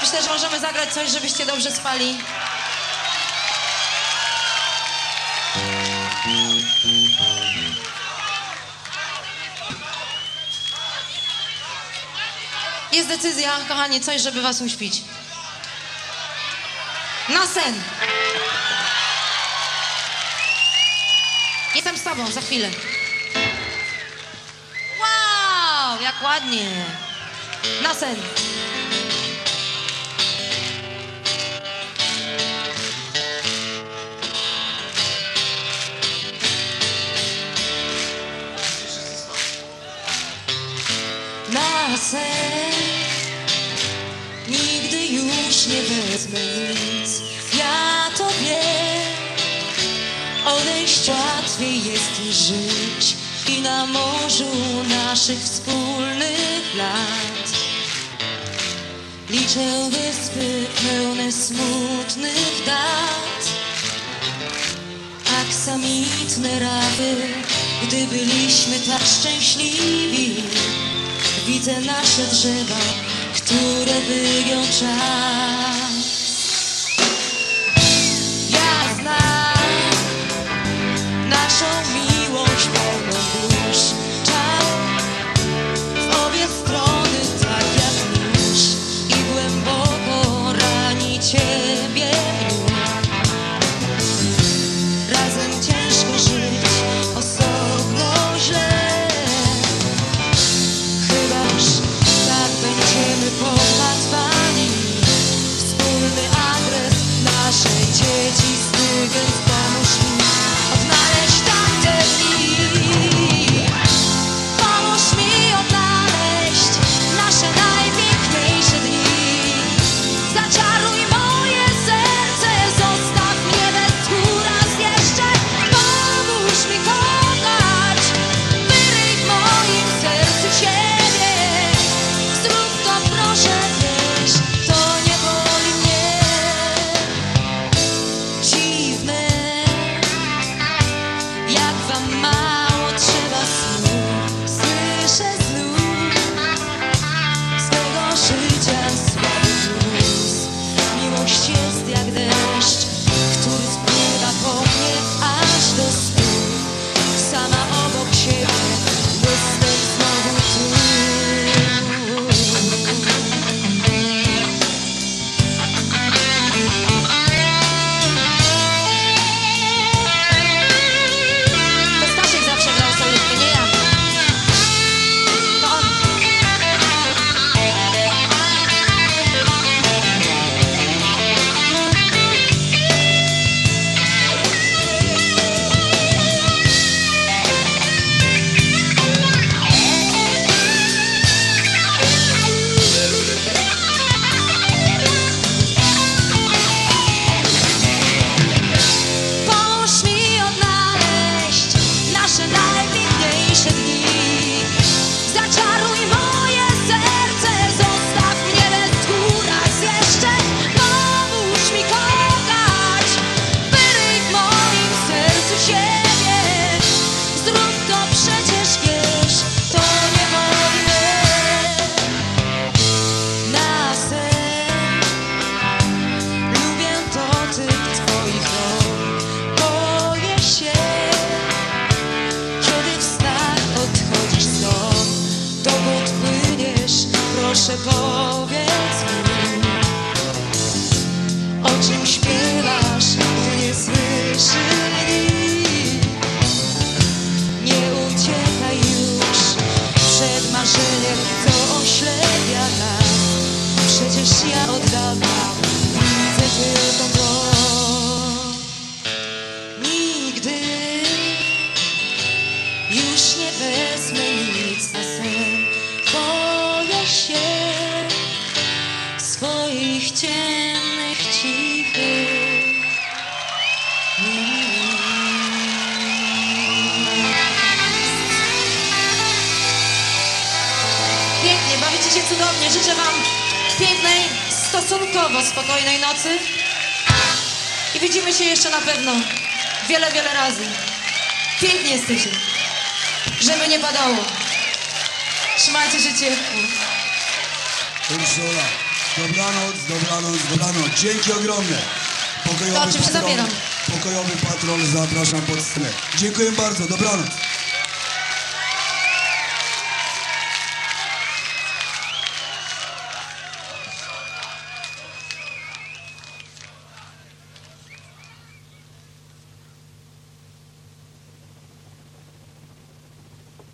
Myślę, że możemy zagrać coś, żebyście dobrze spali. Jest decyzja, kochani, coś, żeby was uśpić. Na sen! Jestem z tobą, za chwilę. Wow, jak ładnie. Na sen. Na sen. Nigdy już nie wezmę nic. Ja to wiem. Odejść łatwiej jest niż żyć i na morzu naszych wspólnych lat. Liczę wyspy pełne smutnych dat, aksamitne rawy, gdy byliśmy tak szczęśliwi. Widzę nasze drzewa, które wygiął czas. Śpiewasz, gdy nie słyszy cudownie. Życzę Wam pięknej, stosunkowo spokojnej nocy. I widzimy się jeszcze na pewno wiele, wiele razy. Pięknie jesteście. Żeby nie padało. Trzymajcie się ciepło. Urszula, Dobranoc, dobranoc, dobranoc. Dzięki ogromne. Pokojowy To oczywiście patrol, zabieram. pokojowy patrol, zapraszam pod scenę. Dziękuję bardzo, dobranoc.